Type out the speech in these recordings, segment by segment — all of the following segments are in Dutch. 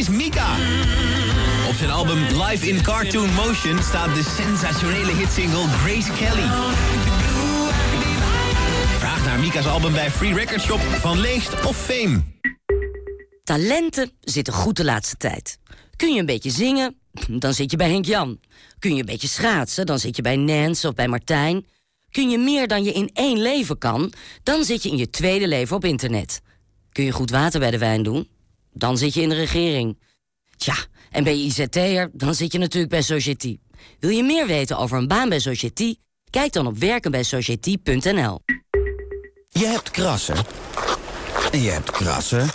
is Mika. Op zijn album Live in Cartoon Motion staat de sensationele hitsingle Grace Kelly. Vraag naar Mika's album bij Free Record Shop van Leest of Fame. Talenten zitten goed de laatste tijd. Kun je een beetje zingen? Dan zit je bij Henk Jan. Kun je een beetje schaatsen? Dan zit je bij Nance of bij Martijn. Kun je meer dan je in één leven kan? Dan zit je in je tweede leven op internet. Kun je goed water bij de wijn doen? Dan zit je in de regering. Tja, en ben je IZT'er? Dan zit je natuurlijk bij Society. Wil je meer weten over een baan bij Society? Kijk dan op werkenbijsociety.nl. Je hebt krassen. En je hebt krassen.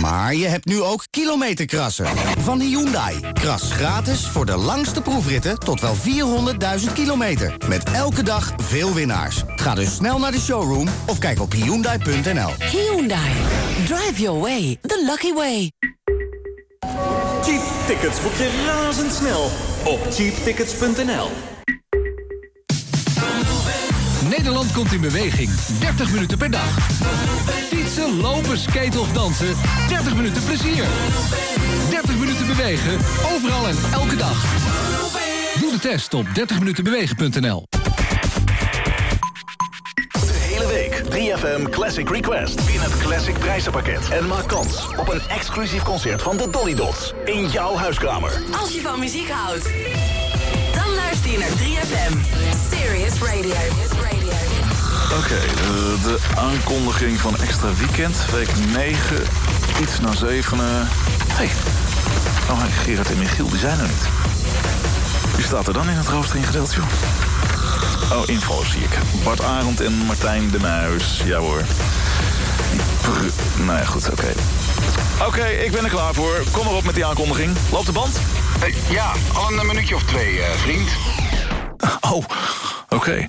Maar je hebt nu ook kilometerkrassen. Van Hyundai. Kras gratis voor de langste proefritten tot wel 400.000 kilometer. Met elke dag veel winnaars. Ga dus snel naar de showroom of kijk op Hyundai.nl. Hyundai. Drive your way. The lucky way. Cheap tickets boek je razendsnel op cheaptickets.nl. Nederland komt in beweging. 30 minuten per dag. Fietsen, lopen, skaten of dansen. 30 minuten plezier. 30 minuten bewegen. Overal en elke dag. Doe de test op 30minutenbewegen.nl. De hele week 3FM Classic Request. Win het Classic prijzenpakket. En maak kans op een exclusief concert van de Dolly Dots. In jouw huiskamer. Als je van muziek houdt, dan luister je naar 3FM. Serious Radio. Oké, de, de aankondiging van extra weekend, week 9, iets na 7. Hé, hey. oh Gerard en Michiel, die zijn er niet. Wie staat er dan in het roostering gedeelte, joh? Oh, info zie ik. Bart Arend en Martijn de Muis. Ja hoor. Nou ja, goed, oké. Oké, ik ben er klaar voor. Kom maar op met die aankondiging. Loopt de band? Hey, ja, al een minuutje of twee, uh, vriend. Oh, oké.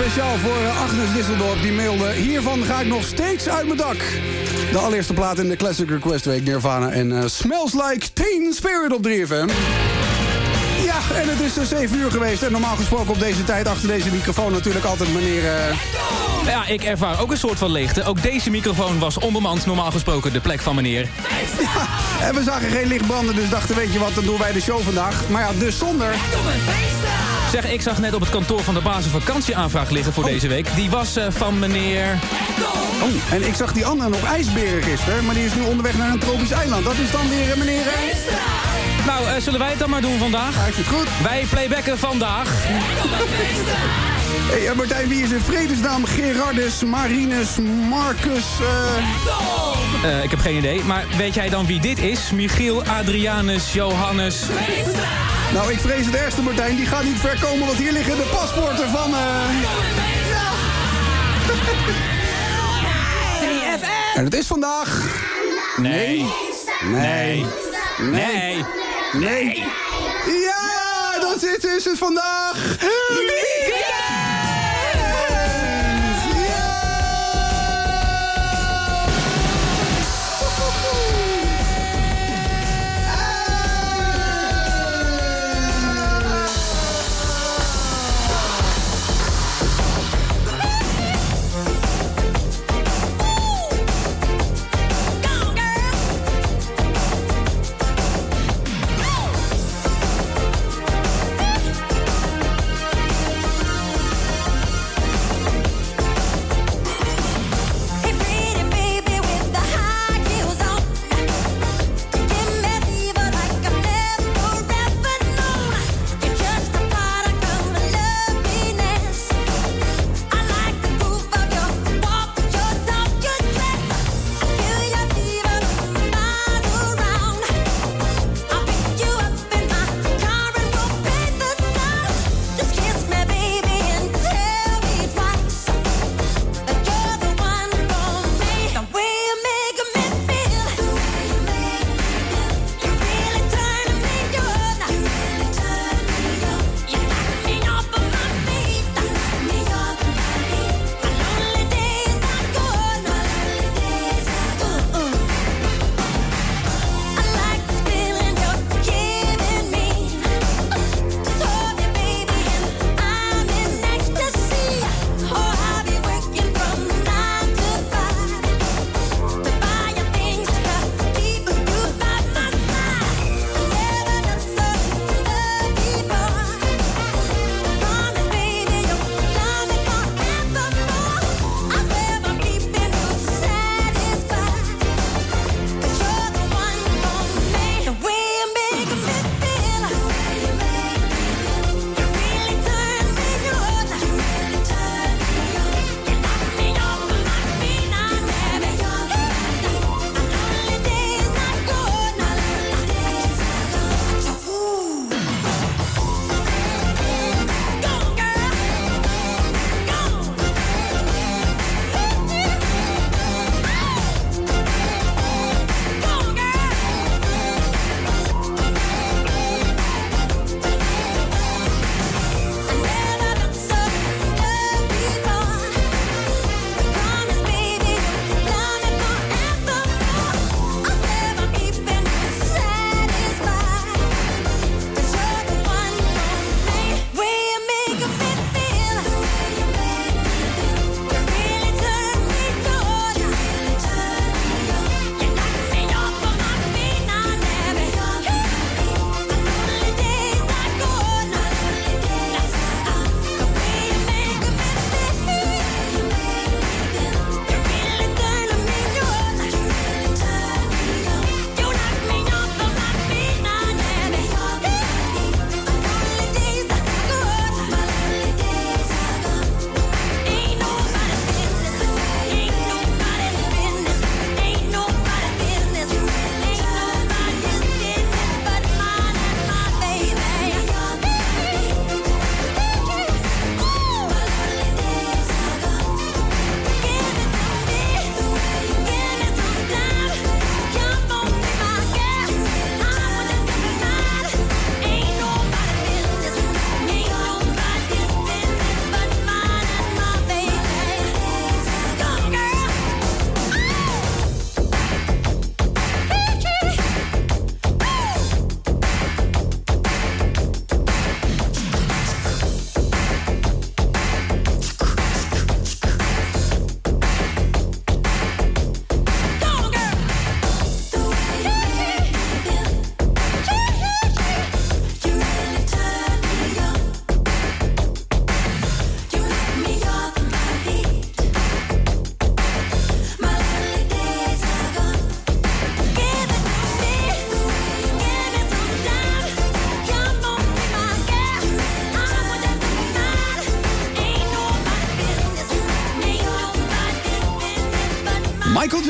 Speciaal voor eh, Agnes Disseldorp. Die mailde, hiervan ga ik nog steeds uit mijn dak. De allereerste plaat in de Classic Request Week, Nirvana. En eh, Smells Like Teen Spirit op 3FM. Ja, en het is uh, 7 uur geweest. En normaal gesproken op deze tijd achter deze microfoon natuurlijk altijd meneer... eh, Ja, ik ervaar ook een soort van leegte. Ook deze microfoon was onbemand, normaal gesproken de plek van meneer. En we zagen geen licht branden, dus dachten, weet je wat, dan doen wij de show vandaag. Maar ja, dus zonder... Zeg, ik zag net op het kantoor van de baas een vakantieaanvraag liggen voor deze week. Die was eh, van meneer... Oh, en ik zag die andere nog ijsberen gisteren, maar die is nu onderweg naar een tropisch eiland. Dat is dan weer meneer... Nou, eh, zullen wij het dan maar doen vandaag? Ja, het goed. Wij playbacken vandaag. Hey, eh, Martijn, wie is in vredesnaam Gerardus, Marinus, Marcus... Eh, ik heb geen idee, maar weet jij dan wie dit is? Michiel, Adrianus, Johannes... Nou, ik vrees het ergste, Martijn. Die gaat niet ver komen, want hier liggen de paspoorten van... eh, En het is vandaag... Nee. Nee. Nee. Nee. Ja, dat is, is het vandaag. Weekend!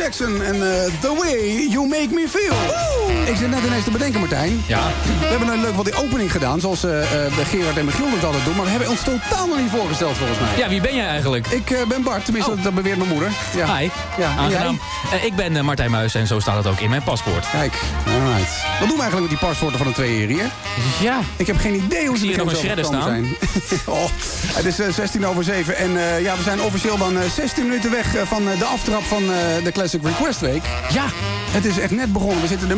Jackson en eh, The Way You Make Me Feel. Ik zit net ineens te bedenken, Martijn. Ja. We hebben een leuk wat die opening gedaan, zoals eh eh, Gerard en Michiel dat altijd doen. Maar we hebben ons totaal nog niet voorgesteld, volgens mij. Ja, wie ben jij eigenlijk? Ik eh, ben Bart, tenminste, dat, dat beweert mijn moeder. Ja. Hi, Ja, en aangenaam. Ik ben Martijn Muis en zo staat het ook in mijn paspoort. Kijk, alright. Wat doen we eigenlijk met die paspoorten van de twee heren hier? Ja. Ik heb geen idee hoe ze hier er nog een shredder gekomen zijn. oh, het is eh, 16 over 7 en ja, we zijn officieel dan eh, 16 minuten weg van de aftrap van de Classic Request Week. Ja, Het is echt net begonnen, we zitten er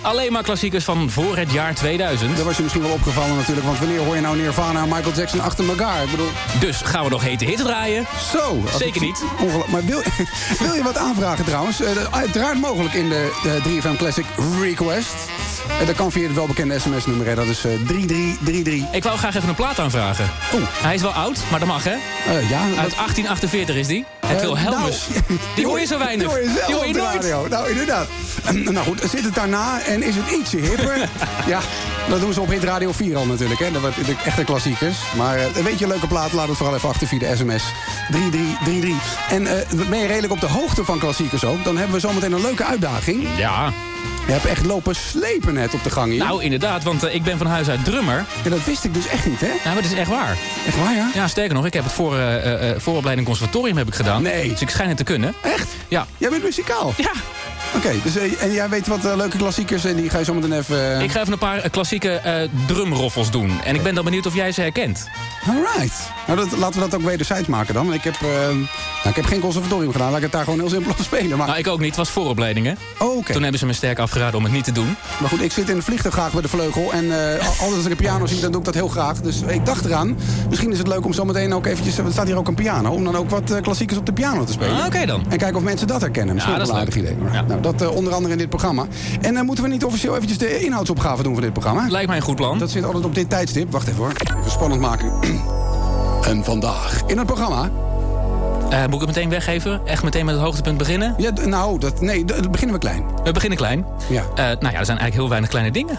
alleen maar klassiekers van voor het jaar 2000. Dat was je misschien wel opgevallen natuurlijk, want wanneer hoor je nou Nirvana en Michael Jackson achter elkaar? Ik bedoel, Dus gaan we nog hete hits draaien? zo. Zeker niet. Ongeluk- Maar wil, wil je wat aanvragen trouwens? Eh, dat- uiteraard mogelijk in de, de 3FM Classic Request. Eh, dat kan via het welbekende sms-nummer, dat is eh, 3333. Ik wou graag even een plaat aanvragen. Oeh. Hij is wel oud, maar dat mag hè? Eh, ja, Uit dat- 1848 is die. Het Eh, Wilhelmus. nou, die hoor je zo weinig. Die hoor je Die hoor je nooit. Nou, inderdaad. Eh, nou goed, zit het daarna en is het ietsje hipper? ja, dat doen ze op Hit Radio 4 al natuurlijk. Hè. Dat wordt echte klassiekers. Maar eh, weet je een leuke plaat? Laat het vooral even achter via de sms. 3333. En eh, ben je redelijk op de hoogte van klassiekers ook? Dan hebben we zometeen een leuke uitdaging. Ja, Je hebt echt lopen slepen net op de gang hier. nou inderdaad, want eh, ik ben van huis uit drummer. Ja, dat wist ik dus echt niet, hè? Ja, maar het is echt waar. Echt waar, ja? Ja, sterker nog, ik heb het voor, eh, eh, vooropleiding conservatorium heb ik gedaan. Nee. Dus ik schijn het te kunnen. Echt? Ja. Jij bent muzikaal? Ja, Oké, dus, eh, en jij weet wat eh, leuke klassiekers en die ga je zometeen even... eh, ik ga even een paar klassieke eh, drumroffels doen. En ik ben dan benieuwd of jij ze herkent. Alright. Nou, dat, laten we dat ook wederzijds maken dan. Ik heb, nou, ik heb geen conservatorium gedaan. Laat ik het daar gewoon heel simpel op spelen. Maar, Nou, ik ook niet. Het was vooropleiding, hè? oh, oké. Toen hebben ze me sterk afgeraden om het niet te doen. maar goed, ik zit in de vliegtuig graag bij de vleugel. En al- altijd als ik een piano zie, dan doe ik dat heel graag. Dus ik dacht eraan, misschien is het leuk om zometeen ook eventjes... Er staat hier ook een piano, om dan ook wat klassiekers op de piano te spelen. Ah, Oké dan. En kijken of mensen dat herkennen. Misschien Ja, dat wel een is aardig idee. Ja. Nou, dat eh, onder andere in dit programma. En eh, moeten we niet officieel eventjes de inhoudsopgave doen van dit programma? Lijkt mij een goed plan. Dat zit altijd op dit tijdstip. Wacht even hoor. Even spannend maken. en vandaag in het programma... Eh, moet ik het meteen weggeven? Echt meteen met het hoogtepunt beginnen? Ja, nou, dat, nee, d- dan beginnen we klein. We beginnen klein. Ja. Nou ja, er zijn eigenlijk heel weinig kleine dingen.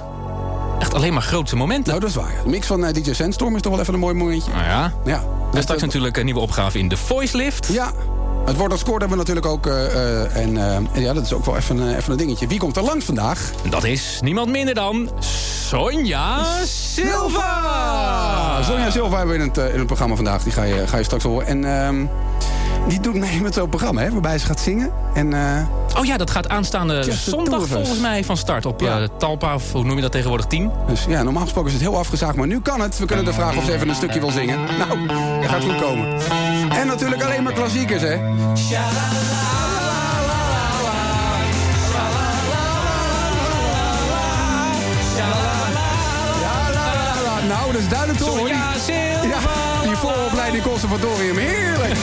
Echt alleen maar grote momenten. Nou, dat is waar. De mix van eh, DJ Sandstorm is toch wel even een mooi momentje. Nou ja. Ja. Dat, is straks natuurlijk een nieuwe opgave in de Voice Lift. Ja. Het woord dat scoort hebben we natuurlijk ook. eh, eh, en eh, ja, dat is ook wel even, even een dingetje. Wie komt er langs vandaag? Dat is niemand minder dan Sonja Silva. Sonja Silva hebben we in het, in het programma vandaag. Die ga je, ga je straks horen. En ehm, die doet mee met zo'n programma, hè, waarbij ze gaat zingen. En eh, Oh ja, dat gaat aanstaande zondag volgens mij van start op Ja. eh, Talpa, of hoe noem je dat tegenwoordig, 10. dus ja, normaal gesproken is het heel afgezaagd. Maar nu kan het. We kunnen er vragen of ze even een stukje wil zingen. Nou, dat gaat goed komen. En natuurlijk alleen maar klassiekers, hè. Nou, dat is duidelijk toch? Silva. Ja, die vooropleiding conservatorium. Heerlijk.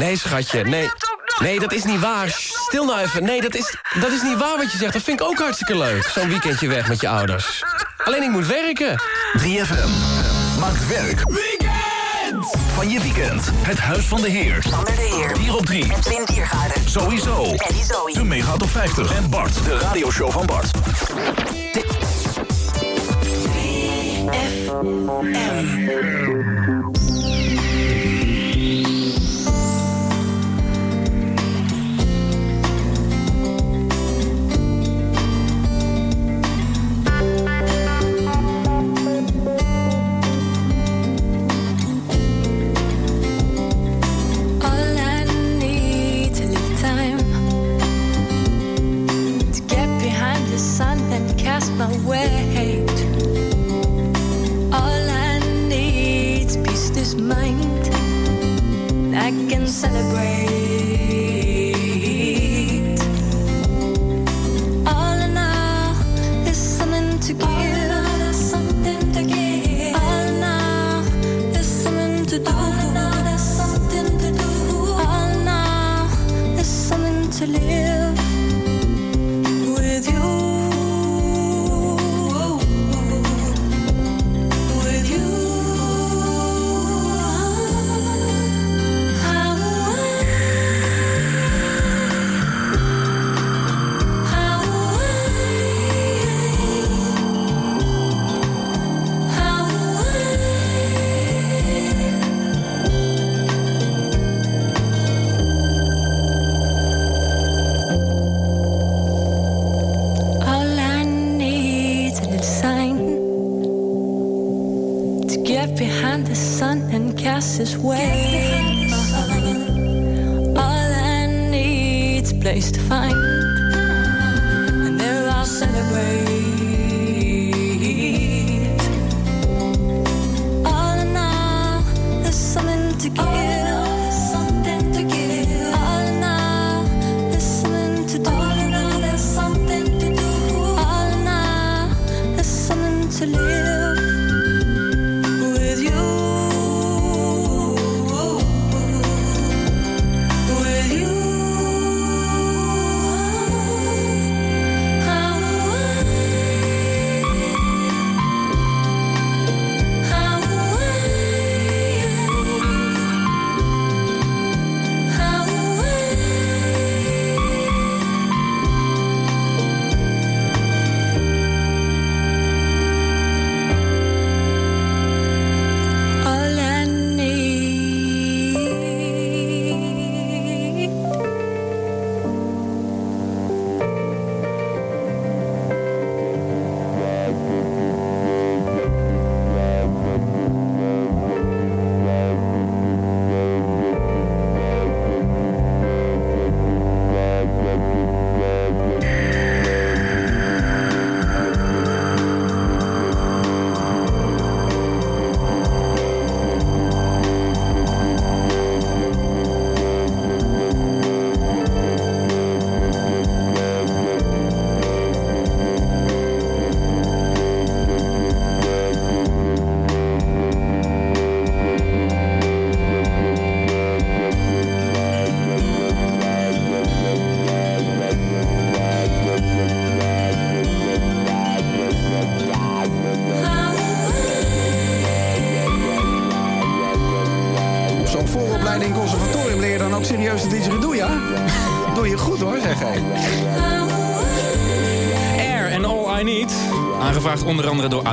Nee, schatje, nee. Nee, dat is niet waar. Stil nou even. Nee, dat is, dat is niet waar wat je zegt. Dat vind ik ook hartstikke leuk. Zo'n weekendje weg met je ouders. Alleen ik moet werken. 3FM. Maakt werk. Weekend! Van je weekend. Het Huis van de Heer. Sander de Heer. 4 op 3. En Pim Diergaarden. Sowieso. En die Zoe. De Mega op 50. En Bart. De radioshow van Bart. 3FM. My weight. All I need's peace this mind. I can celebrate.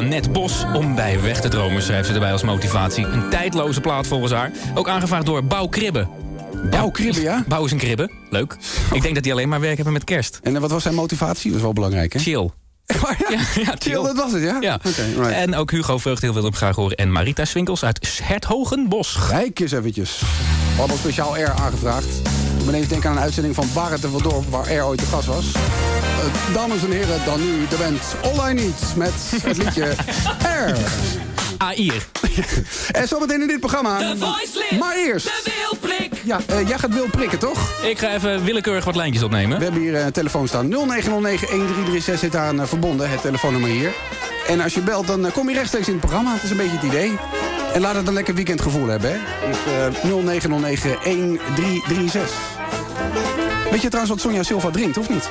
Annette Bos om bij weg te dromen, schrijft ze erbij als motivatie. Een tijdloze plaat volgens haar. Ook aangevraagd door Bouw Kribbe. Bouw ja? Bouw is een kribbe. Leuk. Ik denk dat die alleen maar werk hebben met kerst. En wat was zijn motivatie? Dat is wel belangrijk, hè? Chill. ja, ja, chill, dat was het, ja? Ja. Right. En ook Hugo Vreugdeel wil hem graag horen. En Marita Swinkels uit Herthogenbos. Kijk eens eventjes. We hadden speciaal Air aangevraagd. Ik ben eens denken aan een uitzending van Barret en Verdorp... waar Air ooit de gast was. Eh, dames en heren, dan nu de band All I Need... met het liedje Air. Air. en zometeen in dit programma... The Voice Lift. Maar eerst... De Wilprik. Ja, eh, jij gaat wil prikken, toch? Ik ga even willekeurig wat lijntjes opnemen. We hebben hier eh, een telefoon staan. 0909-1336 zit aan eh, verbonden, het telefoonnummer hier. En als je belt, dan eh, kom je rechtstreeks in het programma. Dat is een beetje het idee. En laat het een lekker weekendgevoel hebben, hè? Dus eh 0909 1336. Weet je trouwens wat Sonja Silva drinkt, of niet?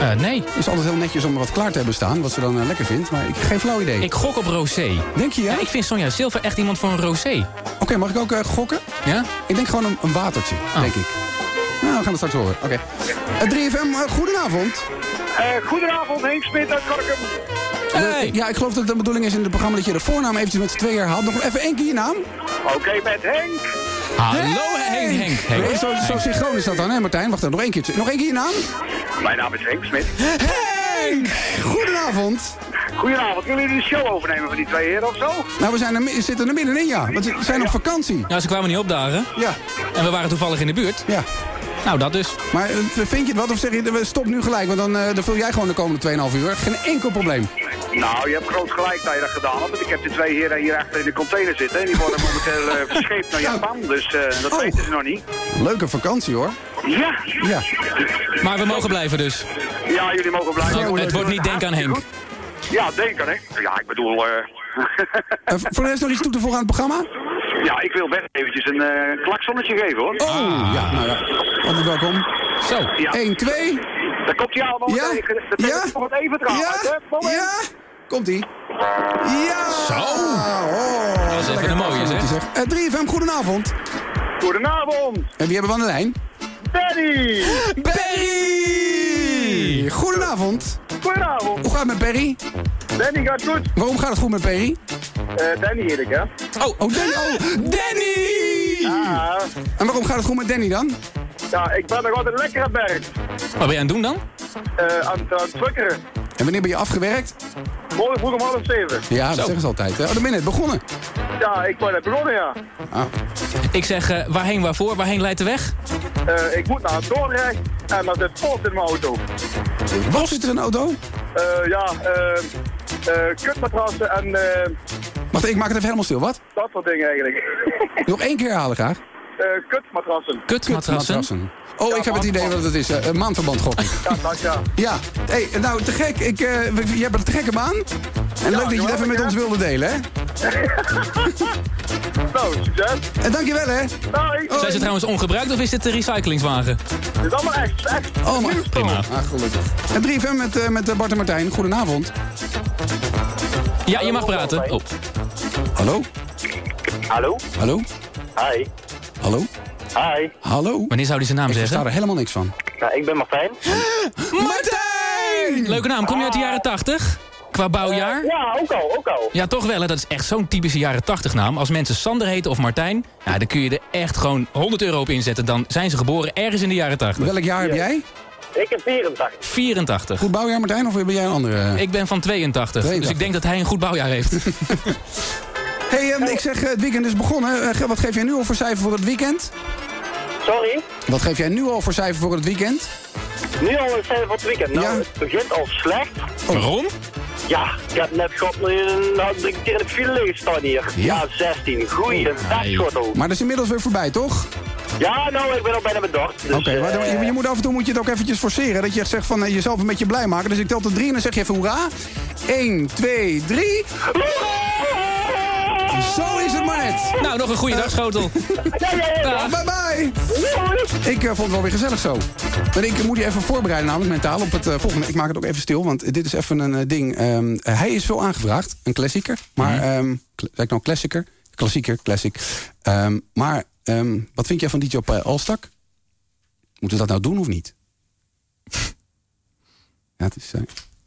Eh, nee. Het is altijd heel netjes om er wat klaar te hebben staan, wat ze dan eh, lekker vindt. Maar ik heb geen flauw idee. Ik gok op rosé. Denk je, ja? ik vind Sonja Silva echt iemand voor een rosé. Oké, mag ik ook eh, gokken? Ja? Ik denk gewoon een, een watertje, denk ik. Nou, we gaan het straks horen. Oké. Eh, 3FM, eh, goedenavond. goedenavond, Henk Smit uit Gorkum. Eh, ja, ik geloof dat het de bedoeling is in het programma dat je de voornaam eventjes met z'n tweeën herhaalt. Nog even één keer je naam. Oké, met Henk. Hallo Henk, Henk, Henk. Zo, zo synchroon is dat dan, hè Martijn? Wacht even, nog één keer. Nog één keer je naam. Mijn naam is Henk Smit. Henk! Goedenavond. Goedenavond, willen jullie de show overnemen van die twee heren of zo? Nou, we zijn er, zitten er middenin, ja. Want we zijn op vakantie. Ja, ze kwamen niet opdagen. Ja. En we waren toevallig in de buurt. Ja. Nou, dat dus. Maar eh, vind je het wat of zeg je, we stop nu gelijk? Want dan, eh, dan vul jij gewoon de komende 2,5 uur. Geen enkel probleem. Nou, je hebt groot gelijk dat je dat gedaan hebt. Want ik heb de twee heren hier achter in de container zitten. En die worden momenteel eh, verscheept naar Japan. Dus eh, dat Oh. weten ze nog niet. Leuke vakantie, hoor. Ja. Ja. Maar we mogen blijven dus. Ja, jullie mogen blijven. Oh, het wordt niet denk aan Henk. Ja, denk aan Henk. Ja, ik bedoel... eh, Eh, voor de rest nog iets toe te voegen aan het programma? ja, ik wil best eventjes een eh klaksonnetje geven, hoor. Oh, ja, nou ja. Altijd welkom. Zo. Ja. 1, 2. Daar komt hij allemaal Ja? tegen. Dat Ja? is nog even trouwens, Ja? hè? Ja? Komt-ie. Ja! Zo. Oh, Dat is even een mooie, zeg. zeg. Eh, 3FM, goedenavond. Goedenavond. En wie hebben we aan de lijn? Danny. Perry! Goedenavond. Goedenavond. Hoe gaat het met Perry? Danny gaat goed. Waarom gaat het goed met Perry? Eh, Danny heet ik, hè? Oh, oh, Danny! Oh, Danny! Ja, En waarom gaat het goed met Danny dan? Ja, ik ben nog altijd lekker aan het werk. Wat ben je aan het doen dan? Eh, aan, het- aan het truckeren. En wanneer ben je afgewerkt? Morgen vroeg om half zeven. Ja, dat Zo. zeggen ze altijd. Hè? Oh, dan ben je net begonnen. Ja, ik ben net begonnen, ja. Ah. Ik zeg, eh, waarheen, waarvoor? Waarheen leidt de weg? Eh, ik moet naar Dordrecht en er zit post in mijn auto. Wat zit er in de auto? Eh, ja, kutmatrassen en eh, Wacht, ik maak het even helemaal stil. Wat? dat soort dingen eigenlijk. Nog één keer herhalen graag. Eh, kutmatrassen. Kutmatrassen. Oh, ik heb het idee wat het is. eh, Een maandverband gok ik. Ja, dank ja. Ja, hey, nou te gek. Ik, eh, we- je hebt een te gekke baan. En leuk dat je het even met ons wilde delen, hè? Nou, succes. En dankjewel, hè? Hoi. Zijn ze trouwens ongebruikt of is dit de recyclingswagen? Dit is allemaal echt, echt. Oh, maar... Prima. Ah, gelukkig. En 3FM met, eh, met Bart en Martijn. Goedenavond. Ja, je mag praten. Oh. Hallo? Hallo? Hallo? Hi. Hallo? Hi. Hallo? Wanneer zou hij zijn naam Ik zeggen? versta er helemaal niks van. Nou, ik ben Martijn. Martijn! Leuke naam. Kom je uit de jaren 80? Qua bouwjaar? Ja, ook al, ook al. Ja, toch wel. Hè? Dat is echt zo'n typische jaren 80 naam. Als mensen Sander heten of Martijn, ja, dan kun je er echt gewoon 100 euro op inzetten. Dan zijn ze geboren ergens in de jaren 80. Welk jaar heb jij? Ik heb 84. 84. Goed bouwjaar, Martijn? Of ben jij een andere? Ik ben van 82, 82. dus ik denk dat hij een goed bouwjaar heeft. hey, ehm, ik zeg, eh, het weekend is begonnen. Eh, wat geef jij nu al voor cijfer voor het weekend? Sorry? Wat geef jij nu al voor cijfer voor het weekend? Nu al een cijfer voor het weekend. Nou, Ja. het begint al slecht. Waarom? Ja, ik heb net gehad, nou, drie keer in het file staan hier. Ja, 16. Goeie, een testschottel. Maar dat is inmiddels weer voorbij, toch? Ja, nou, ik ben al bijna dort. Dus, Oké, eh, je, je moet af en toe moet je het ook eventjes forceren. Dat je echt zegt van eh, jezelf een beetje blij maken. Dus ik tel tot drie en dan zeg je even hoera. 1, 2, 3. Zo is het maar net. Nou, nog een goede dag, schotel. Bye bye. Ik eh, vond het wel weer gezellig zo. Maar ik moet je even voorbereiden namelijk mentaal op het eh, volgende. Ik maak het ook even stil, want dit is even een eh, ding. Ehm, eh, hij is veel aangevraagd, een klassieker. Maar, ehm kla- zeg ik nou klassieker? Klassieker, classic. Ehm, maar ehm, wat vind jij van DJ eh, Alstak? Moeten we dat nou doen of niet? ja, het is... eh,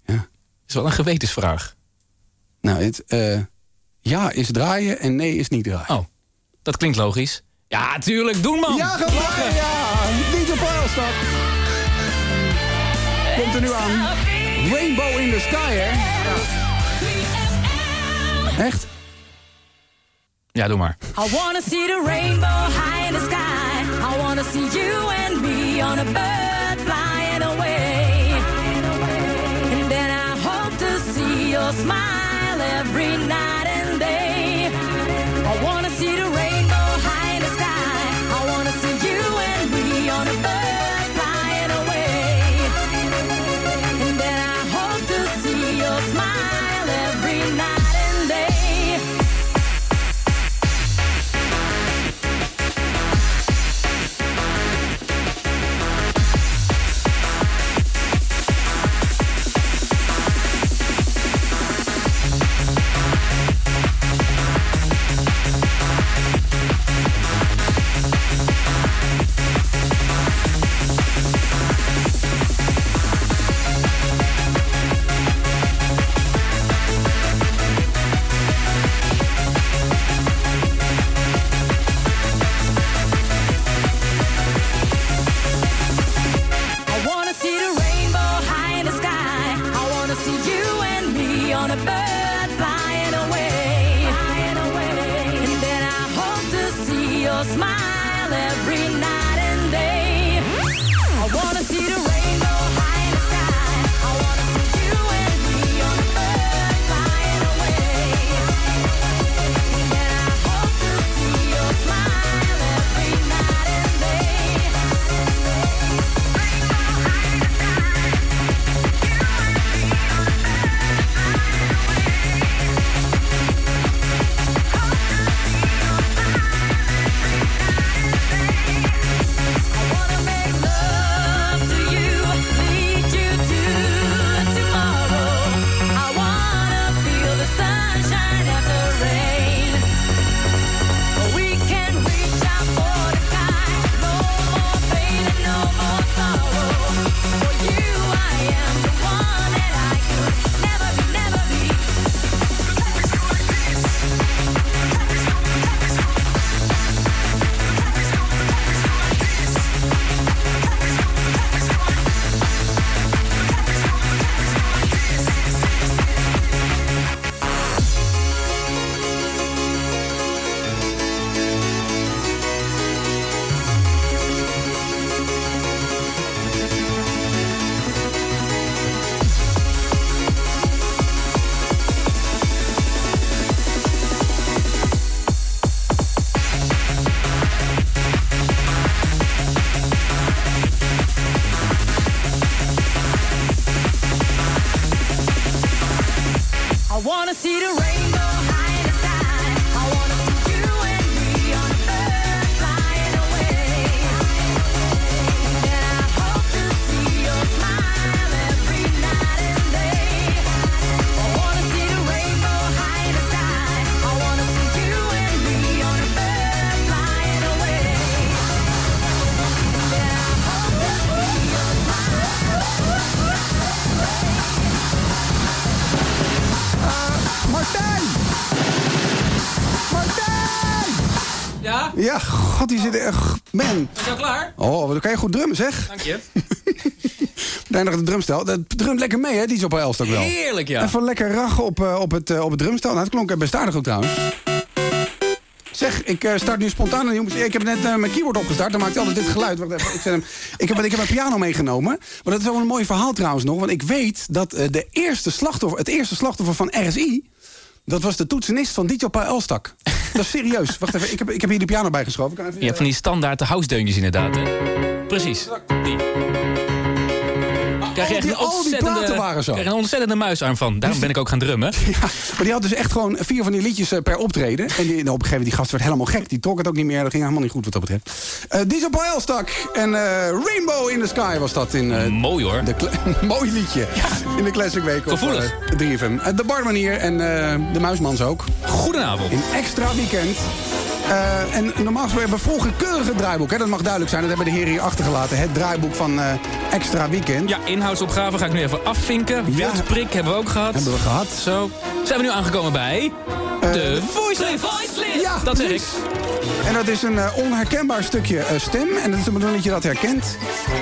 ja. is wel een gewetensvraag. Nou, het, eh, ja is draaien en nee is niet draaien. Oh, dat klinkt logisch. Ja, tuurlijk, doen man. Ja, gewoon, ja. Niet op Alstak. Komt er nu aan. Rainbow in the Sky, hè? Echt? Ja, doe maar. I wanna see the rainbow high in the sky. I wanna see you and me on a bird flying away. And then I hope to see your smile every night the goed drummen, zeg. Dank je. Daar nog het drumstel. Dat drumt lekker mee, hè, die is op Elst ook wel. Heerlijk, ja. Even lekker rag op, eh, op, het, eh, op het drumstel. Nou, het klonk best aardig goed trouwens. Zeg, ik eh, start nu spontaan een nieuw... Ik heb net eh, mijn keyboard opgestart, dan maakt hij altijd dit geluid. Wacht even, ik, zet hem... ik, heb, ik heb mijn piano meegenomen. Maar dat is wel een mooi verhaal trouwens nog. Want ik weet dat eh, de eerste slachtoffer, het eerste slachtoffer van RSI... dat was de toetsenist van DJ Paul Elstak. Dat is serieus. Wacht even, ik heb, ik heb hier de piano bijgeschoven. Even, Je hebt van die standaard de house-deuntjes inderdaad, hè? Precies. Die. Krijg je echt die- een al die ontzettende, platen waren zo. krijg een ontzettende muisarm van. Daarom ben ik ook gaan drummen. Ja, maar die had dus echt gewoon vier van die liedjes eh, per optreden. En die, nou, op een gegeven moment, die gast werd helemaal gek. Die trok het ook niet meer. Dat ging helemaal niet goed wat dat betreft. Eh Diesel Elstak en eh, Rainbow in the Sky was dat in... Mooi hoor. de mooi liedje. In de Classic Week op Gevoelig. eh, 3FM. Eh, de Barman hier en de Muismans ook. Goedenavond. In extra weekend. Eh, en normaal gesproken hebben we volgen keurige draaiboek. Hè? Dat mag duidelijk zijn. Dat hebben de heren hier achtergelaten. Het draaiboek van eh, extra weekend. Ja, inhoudsopgave ga ik nu even afvinken. Ja. Wildprik hebben we ook gehad. Hebben we gehad. Zo. Zijn we nu aangekomen bij... de voice. Ja, dat zeg ik. En dat is een eh, onherkenbaar stukje eh, stem. En dat is de bedoeling dat je dat herkent.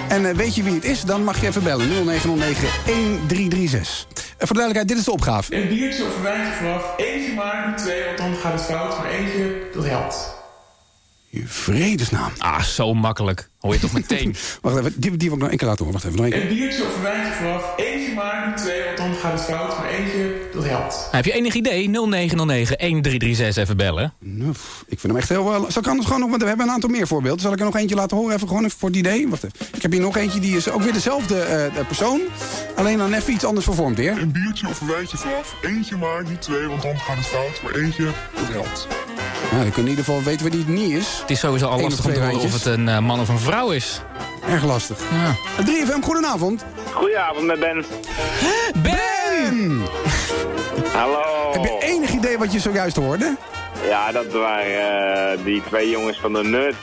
En eh, weet je wie het is, dan mag je even bellen. 0909 1336. En voor de duidelijkheid, dit is de opgave. Een biertje of een wijntje vooraf. Eentje maar, niet twee, want dan gaat het fout. Maar eentje, dat helpt. In vredesnaam. Ah, zo makkelijk. Hoor je toch meteen. Wacht even, die, die wil ik nog één keer laten horen. Wacht even, nog één Een biertje of een wijntje vooraf. Eentje maar, niet twee, want dan gaat het fout. Maar eentje, dat helpt. Heb je enig idee? 0909-1336 even bellen. Nou, ik vind hem echt heel wel. Zal ik anders gewoon nog, want we hebben een aantal meer voorbeelden. Zal ik er nog eentje laten horen? Even gewoon even voor het idee. Wacht even. Ik heb hier nog eentje, die is ook weer dezelfde eh, persoon. Alleen dan even iets anders vervormd weer. Een biertje of een wijntje vooraf. Eentje maar, niet twee, want dan gaat het fout. Maar eentje, dat helpt. Nou, dan kunnen in ieder geval weten wie die het niet is. Het is sowieso al lastig of om te horen of het een eh, man of een vrouw is. Erg lastig. Ja. 3FM, goedenavond. Goedenavond met Ben. Ben! Hallo. Heb je enig idee wat je zojuist hoorde? Ja, dat waren eh, die twee jongens van de Nerds.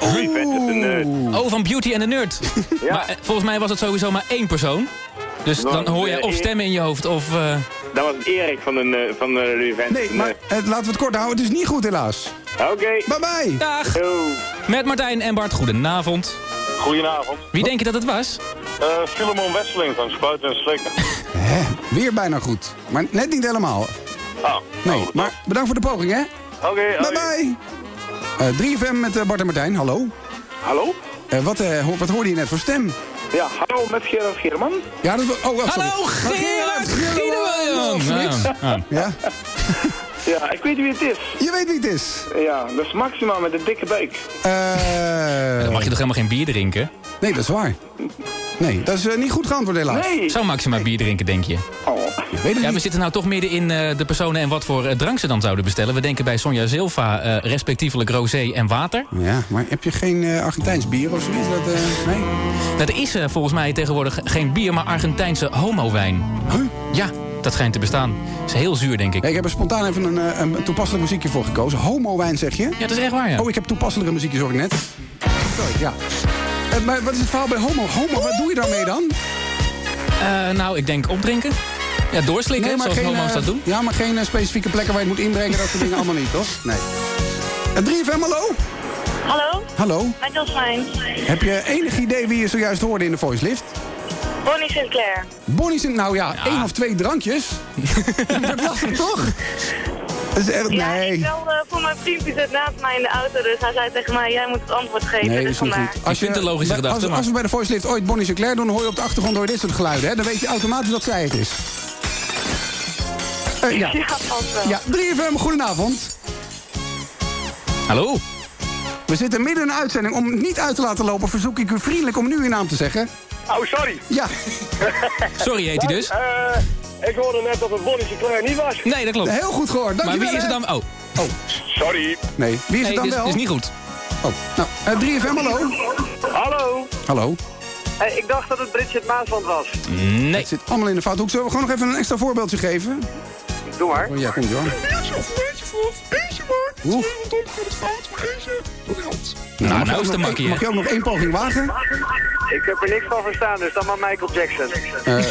Is de Nerd? Oh, van Beauty and the Nerd. Ja. Maar eh, volgens mij was het sowieso maar één persoon. Dus dan hoor je eh, of stemmen in je hoofd of... eh, Dat was Erik van de, Ner- van de. Nee, maar eh, laten we het kort houden. Het is niet goed helaas. Oké. Bye bye. Dag. Yo. Met Martijn en Bart, goedenavond. Goedenavond. Wie denk je dat het was? Eh Filemon Wesseling van Spuiten en Slikken. Hè? Weer bijna goed. Maar net niet helemaal. Oh. Nee, maar bedankt voor de poging, hè? Oké, Bye bye. Eh 3FM met eh, Bart en Martijn, hallo. Hallo? Eh, wat, eh, ho- wat hoorde je net voor stem? Ja, hallo met Gerard Geerman. Ja, dat was... Oh, sorry. Hallo, Gerard! Gieleman! Ja. Ja. Ja, ik weet wie het is. Je weet wie het is? Ja, dat is Maxima met een dikke buik. Eh, Dan mag je toch helemaal geen bier drinken? Nee, dat is waar. Nee, dat is eh, niet goed geantwoord helaas. Zou Maxima bier drinken, denk je? Oh. Ja, we zitten nou toch midden in eh, de personen en wat voor eh, drank ze dan zouden bestellen. We denken bij Sonja Silva eh, respectievelijk rosé en water. Ja, maar heb je geen Argentijns bier of zoiets? Dat, nee? Er is volgens mij tegenwoordig geen bier, maar Argentijnse homowijn. Ja, dat schijnt te bestaan. is heel zuur, denk ik. ik heb er spontaan even een, een toepasselijk muziekje voor gekozen. Homo-wijn, zeg je? Ja, dat is echt waar, ja. Oh, ik heb toepasselijke muziekje, zag ik net. Sorry, ja. Maar wat is het verhaal bij homo? Homo, wat doe je daarmee dan? Nou, ik denk opdrinken. Ja, doorslikken, zoals homo's eh, dat doen. Ja, maar geen eh, specifieke plekken waar je het moet inbrengen. Dat soort dingen allemaal niet, toch? Nee. Uh, 3FM, hallo? Hallo? Hallo? Met Jasmijn. Heb je enig idee wie je zojuist hoorde in de voice lift? Bonnie Sinclair. Bonnie Sint, nou ja, één of twee drankjes. dat lastig, toch? Dat is echt, Ja, nee. ik belde voor mijn vriend, die zit naast mij in de auto, dus hij zei tegen mij, jij moet het antwoord geven. Nee, dat dus is niet vandaar. goed. Als, je, bij- als, als we bij de voice lift ooit Bonnie Sinclair doen, dan hoor je op de achtergrond door dit soort geluiden. Hè? Dan weet je automatisch dat zij het is. Eh, ja. Ja, vast wel. ja, 3FM, goedenavond. Hallo? We zitten midden in een uitzending. Om het niet uit te laten lopen, verzoek ik u vriendelijk om nu uw naam te zeggen. Oh, sorry. Ja. Sorry heet hij dus? Eh, ik hoorde net dat het Bonnie Sinclair niet was. Nee, dat klopt. Heel goed gehoord. Maar Dankjewel, wie is het dan? Oh. Oh. Sorry. Nee, wie is het dan wel? dit is niet goed. Oh, nou, eh, 3FM, hallo. Hallo. Hallo. Hey, ik dacht dat het Bridget Maasland was. Nee. Het zit allemaal in de fouthoek. Zullen we gewoon nog even een extra voorbeeldje geven? Doe maar. Oh, ja, komt hoor. Eentje of een beetje vlug. Eentje maar. Oeh. Twee, want dan gaat het fout. Maar eentje, dat helpt. Nou, mag je nou ook is nog makkie? Mag je ook nog één poging wagen? Ik heb er niks van verstaan, dus dan maar Michael Jackson. Eh,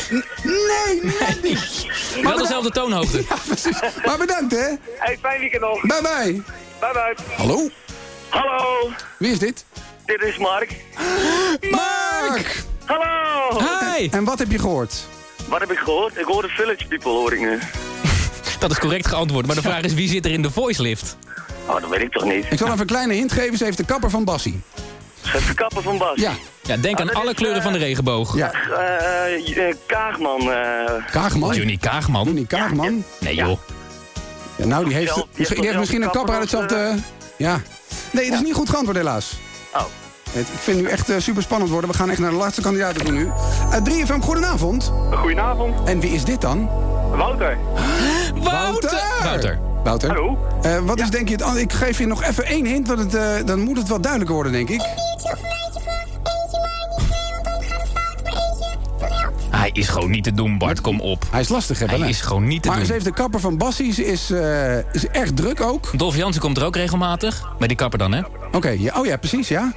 nee, net niet. Wel dezelfde toonhoogte. Ja, precies. Maar bedankt, hè. Hey, fijn weekend nog. Bye bye. Bye bye. Hallo? Hallo. Wie is dit? Dit is Mark. Mark! Hallo. Hi! En wat heb je gehoord? Wat heb ik gehoord? Ik hoorde Village People, hoor ik nu. Dat is correct geantwoord. Maar de vraag is, wie zit er in de voice lift? Oh, dat weet ik toch niet. Ik zal even een kleine hint geven. Ze heeft de kapper van Bassie. Zet de kappen van Bas. Ja. Ja, denk Ah, aan alle is, kleuren eh, van de regenboog. Ja. Eh, eh, Kaagman. eh Kaagman? Johnny Kaagman? Johnny Kaagman? Nee joh. Ja, nou, die heeft, misschien, hebt die heeft misschien een kapper uit kapper hetzelfde... Ja. Nee, dat is niet goed geantwoord helaas. Oh. Het- Ik vind het nu echt eh, super spannend worden. We gaan echt naar de laatste kandidaten toe nu. Uh, 3FM, goedenavond. Goedenavond. En wie is dit dan? Wouter. Wouter! Wouter. Wouter. Hallo. Eh, wat is denk je het... Ik geef je nog even één hint, want het, eh, dan moet het wat duidelijker worden, denk ik. Hij is gewoon niet te doen, Bart. Kom op. Hij is lastig, hè? Hij is gewoon niet te Maar doen. ze heeft de kapper van Bassie. Ze is, eh, is erg druk ook. Dolph Jansen komt er ook regelmatig. Bij die kapper dan, hè? Oké, ja, oh ja, precies, ja.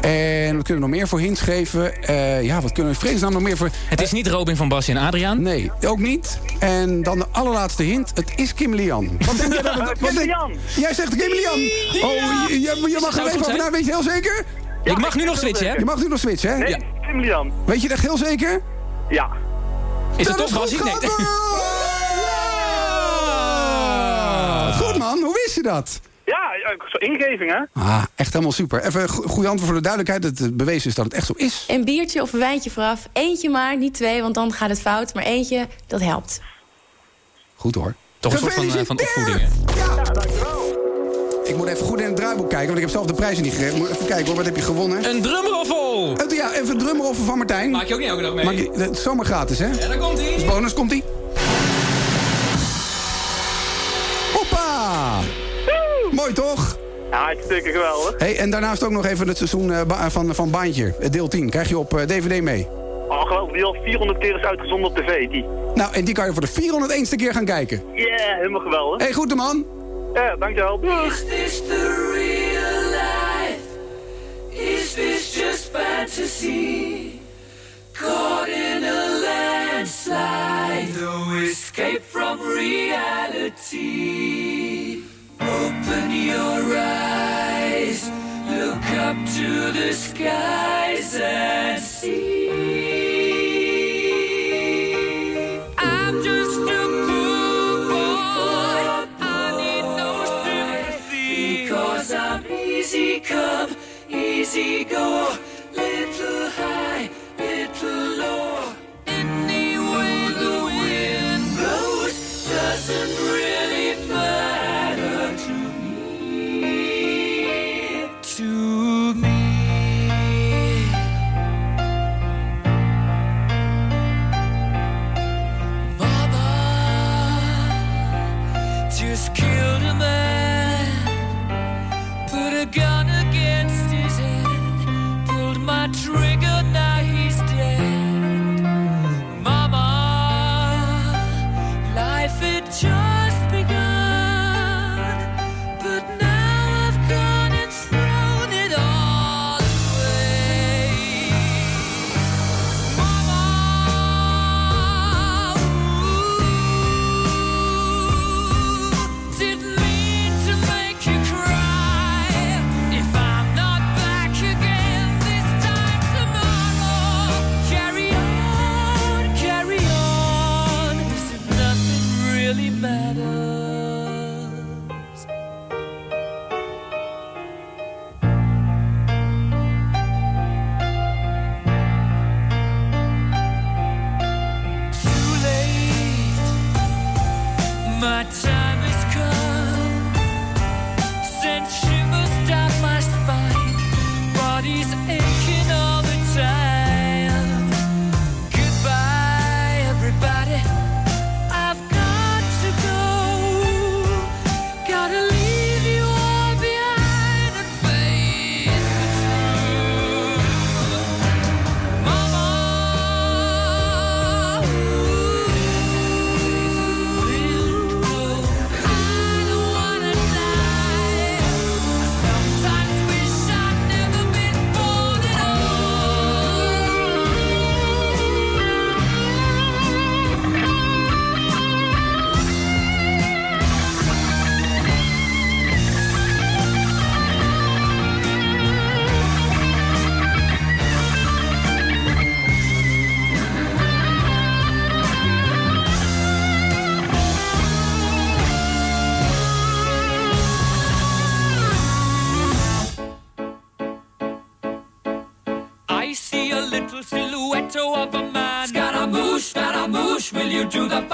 En wat kunnen we nog meer voor hints geven? Eh, ja, wat kunnen we in vredesnaam nog meer voor... Het is niet Robin van Basie en Adriaan. Nee, ook niet. En dan de allerlaatste hint. Het is Kim Lian. Wat denk jij dat het... wat denk- Lian. Jij zegt Kim Lian. Oh, je, je, je mag er even over na. Weet je heel zeker? ik mag nu nog switchen, hè? Je mag nu nog switchen, hè? Nee, Ja. Tim Lian. Weet je echt heel zeker? Ja. Is het Dat toch Basie? Nee. Goed man, hoe wist je dat? Ja, ja, zo ingeving, hè? Ah, echt helemaal super. Even een go- goede antwoord voor de duidelijkheid. Dat het bewezen is dat het echt zo is. Een biertje of een wijntje vooraf. Eentje maar, niet twee, want dan gaat het fout. Maar eentje, dat helpt. Goed hoor. Toch een soort van, eh, van opvoeding, hè? Ik moet even goed in het draaiboek kijken, want ik heb zelf de prijzen niet gegeven. Moet even kijken hoor, wat heb je gewonnen? Een drumroffel! Eh, Ja, even een drumroffel van Martijn. Maak je ook niet elke dag mee? Maak je, het is zomaar gratis, hè? Ja, daar komt hij. Dus bonus, komt ie. Hoppa! Mooi toch? Ja, hartstikke geweldig. Hey, en daarnaast ook nog even het seizoen eh, van, van Baantje, eh, deel 10. Krijg je op eh, DVD mee. Oh, geloof die al 400 keer is uitgezonden op tv, die. Nou, en die kan je voor de 401ste keer gaan kijken. Yeah, helemaal geweldig. hey, goed man. Ja, dankjewel. Is this the real life? Is this just fantasy? Caught in a landslide, no escape from reality. Open your eyes, look up to the skies and see. I'm Volgens come, easy go. to the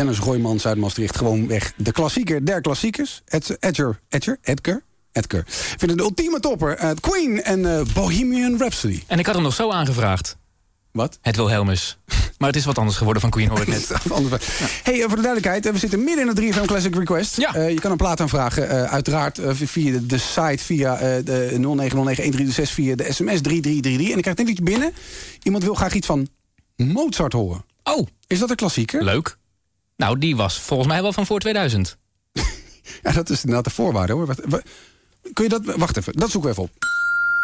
Dennis Roymans uit Maastricht gewoon weg de klassieker der klassiekers. Ed- Edger, Edger, Edgar, Edgar. Vinden de ultieme topper. eh, Queen en eh, Bohemian Rhapsody. En ik had hem nog zo aangevraagd. Wat? Het Wilhelmus. Maar het is wat anders geworden van Queen, hoor ik net. Hey, eh, voor de duidelijkheid, we zitten midden in de 3FM Classic Request. Eh, je kan een plaat aanvragen, uiteraard via de, de site, via de 0909-1336, via de sms 3333. En ik krijg net iets binnen. Iemand wil graag iets van Mozart horen. Oh. Is dat een klassieker? Leuk. Nou, die was volgens mij wel van voor 2000. Ja, dat is inderdaad de voorwaarde hoor. Wat, wa- kun je dat... Wacht even, dat zoeken we even op.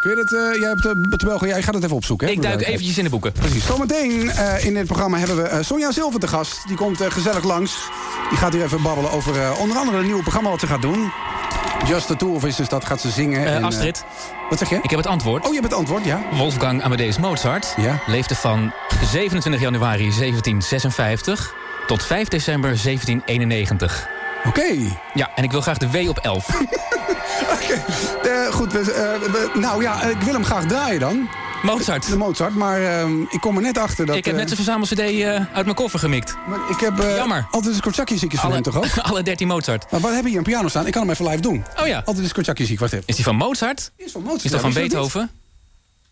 Kun je dat... eh, jij hebt de België, jij gaat het even opzoeken. hè, Ik duik eventjes in de boeken. Precies. Zometeen eh, in dit programma hebben we eh, Sonja Zilver te gast. Die komt eh, gezellig langs. Die gaat hier even babbelen over eh, onder andere het nieuwe programma wat ze gaat doen. Just the Two of Us, dus dat gaat ze zingen. Eh, en, eh, Astrid. wat zeg je? Ik heb het antwoord. Oh, je hebt het antwoord, ja. Wolfgang Amadeus Mozart leefde van 27 januari 1756 tot 5 december 1791. Oké. Ja, en ik wil graag de W op 11. Eh, goed, we, eh, we- nou ja, ik wil hem graag draaien dan. Mozart. De Mozart, maar ehm, ik kom er net achter dat... ik heb eh, net de verzamel-cd eh, uit mijn koffer gemikt. maar ik heb eh, Jammer. altijd een Scorchakje ziekjes van hem toch ook? alle 13 Mozart. Maar wat heb je hier een piano staan? Ik kan hem even live doen. Oh ja. Altijd een Scorchakje ziek, wacht even. Is die van Mozart? Is van Mozart. Is dat ja, van Beethoven?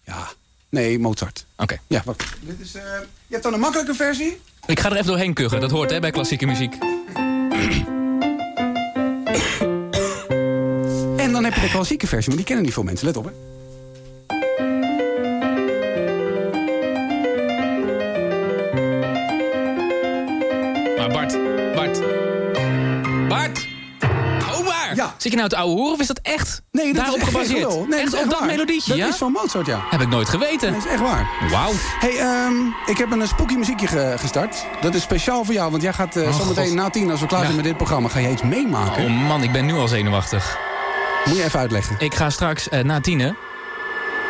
Ja. Nee, Mozart. Oké. Ja, wacht. Dit is, eh, je hebt dan een makkelijke versie? Ik ga er even doorheen kuchen. Dat hoort hè, bij klassieke muziek. En dan heb je de klassieke versie, maar die kennen niet veel mensen. Let op, hè. Zit je nou te ouwe horen of is dat echt Nee, dat daarop is gebaseerd? Nee, echt dat is op dat waar. melodietje, Dat ja? is van Mozart, ja. Heb ik nooit geweten. Dat is echt waar. Wauw. Hey, ehm, ik heb een spooky muziekje ge- gestart. Dat is speciaal voor jou, want jij gaat eh, Oh, zometeen God. na tien, als we klaar zijn met dit programma, ga je iets meemaken. Oh man, ik ben nu al zenuwachtig. Moet je even uitleggen. Ik ga straks eh, na tienen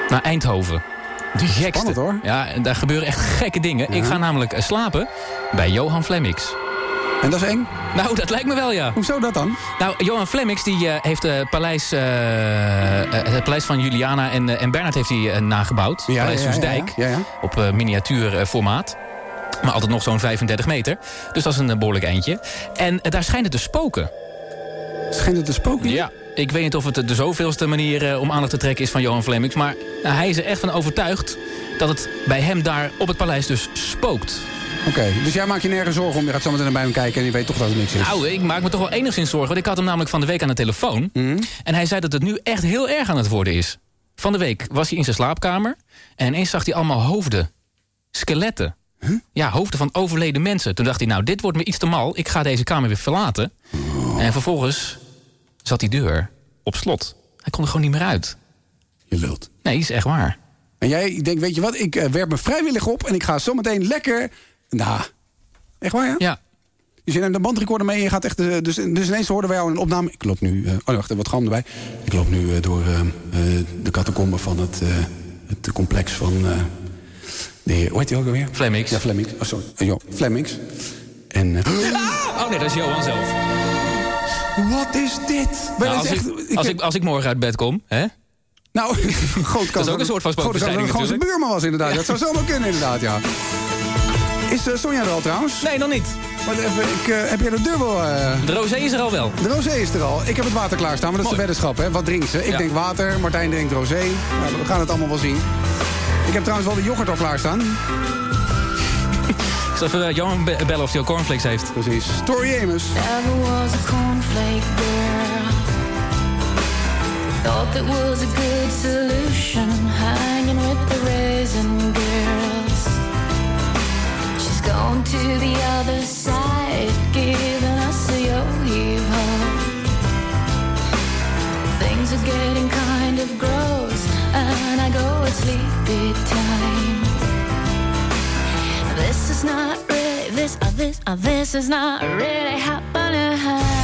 naar Eindhoven. De gekste. Spannend, hoor. Ja, daar gebeuren echt gekke dingen. Ik ga namelijk eh, slapen bij Johan Flemmix. En dat is eng? Nou, dat lijkt me wel, ja. Hoezo dat dan? Nou, Johan Flemmix die, eh, heeft eh, paleis, eh, het paleis van Juliana en, en Bernard heeft hij nagebouwd. Ja, paleis Soesdijk. ja, ja. Op miniatuurformaat. Maar altijd nog zo'n 35 meter. Dus dat is een eh, behoorlijk eindje. En daar schijnt het te spoken. Schijnt het te spoken? Ja. Ik weet niet of het de zoveelste manier om aandacht te trekken is van Johan Flemmix. Maar nou, hij is er echt van overtuigd dat het bij hem daar op het paleis dus spookt. Oké, dus jij maakt je nergens zorgen om. Je gaat zo meteen naar bij hem kijken en je weet toch dat er niks is. Nou, ik maak me toch wel enigszins zorgen. Want ik had hem namelijk van de week aan de telefoon. Mhm. En hij zei dat het nu echt heel erg aan het worden is. Van de week was hij in zijn slaapkamer. En ineens zag hij allemaal hoofden. Skeletten. Ja, hoofden van overleden mensen. Toen dacht hij, nou, dit wordt me iets te mal. Ik ga deze kamer weer verlaten. En vervolgens zat die deur op slot. Hij kon er gewoon niet meer uit. Je lult. Nee, is echt waar. En jij denkt, weet je wat, ik eh, werp me vrijwillig op en ik ga zo meteen lekker... Nou, echt waar, ja? Ja. Dus je neemt een bandrecorder mee en je gaat echt... eh, dus, dus ineens hoorden wij jou een opname. Ik loop nu... eh, oh, wacht, wat galm erbij. Ik loop nu eh, door de catacomben van het, het complex van... de hoe heet hij ook alweer? Flemmix. Ja, Flemmix. Oh, sorry. Jo, Flemmix. En... eh, Oh nee, dat is Johan zelf. Wat is dit? Nou, dat als, is ik, echt- als, ik- als ik morgen uit bed kom, hè? Nou, groot kans ook een soort van dat spookbestrijding gewoon zijn natuurlijk. buurman was inderdaad. Dat zou zomaar kunnen inderdaad, ja. Is eh, Sonja er al trouwens? Nee, nog niet. Maar even, ik, eh, heb jij de deur wel... eh, De rosé is er al wel. De rosé is er al. Ik heb het water klaarstaan, maar dat is de weddenschap. Hè? Wat drinkt ze? Ik Ja. denk water, Martijn drinkt rosé. Nou, we gaan het allemaal wel zien. Ik heb trouwens wel de yoghurt al klaarstaan. Ik zal even Johan be- bellen of hij al cornflakes heeft. Precies. Tori Amos. Never was a cornflake girl. Thought that was a good solution. Hanging with the raisin. She's to the other side, giving us a yo-yo. Things are getting kind of gross, and I go at sleepy time. This is not really this. Uh, this. Uh, this is not really happening.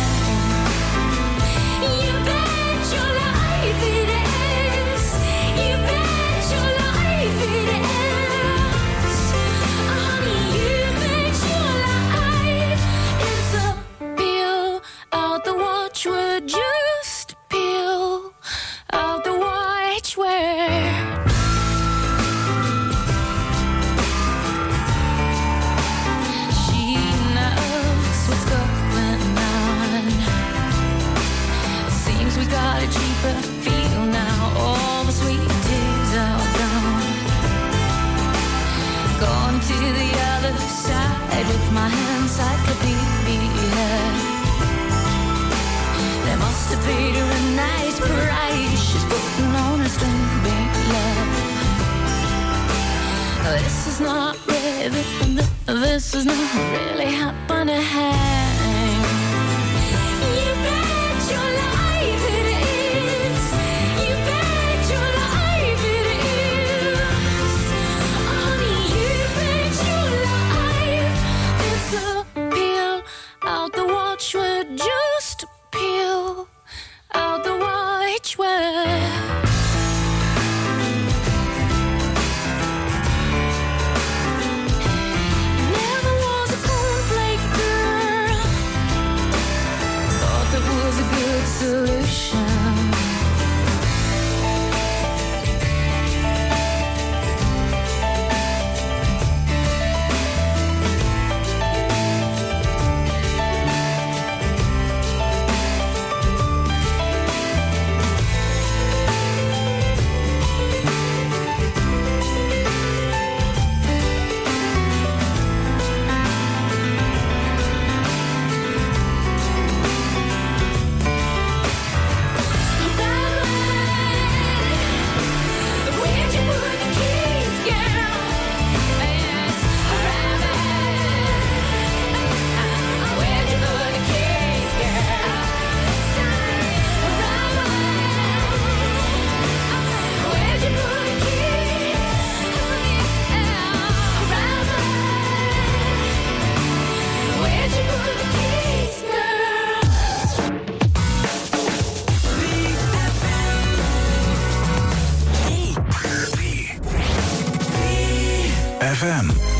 Not really, this is not really happening. FM.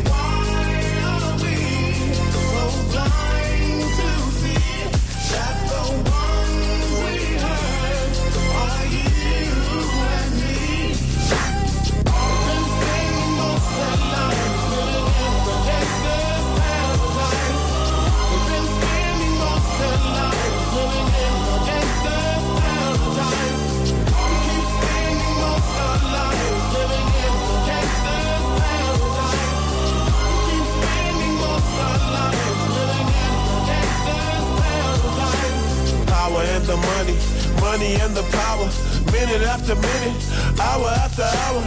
Power and the money, money and the power. Minute after minute, hour after hour.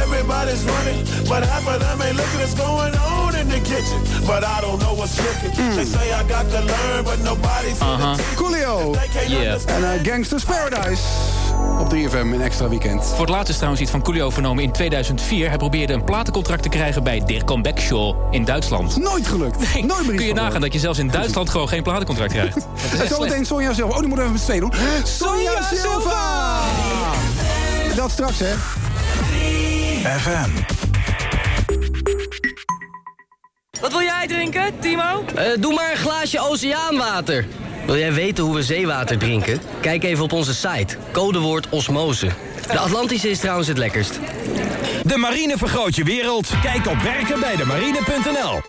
Everybody's running, but half of them ain't looking what's going on in the kitchen. But I don't know what's cooking. They say I got to learn, but nobody's Aha. Coolio. Yeah. En eh, Gangsters Paradise. Op 3FM in extra weekend. Voor het laatst is trouwens iets van Coolio vernomen in 2004. Hij probeerde een platencontract te krijgen bij Der Comeback Show in Duitsland. Nooit gelukt. Nooit meer iets Kun je nagaan dat je zelfs in Duitsland gewoon geen platencontract krijgt. Dat is En echt zo meteen Sonja Silva. Oh, die moeten we even met z'n tweeën doen. Sonja Silva! Dat straks, hè. FM. Wat wil jij drinken, Timo? Eh, doe maar een glaasje oceaanwater. Wil jij weten hoe we zeewater drinken? Kijk even op onze site. Codewoord osmose. De Atlantische is trouwens het lekkerst. De marine vergroot je wereld. Kijk op werkenbijdemarine.nl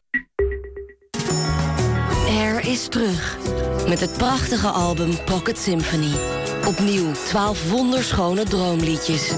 Air is terug. Met het prachtige album Pocket Symphony. Opnieuw 12 wonderschone droomliedjes.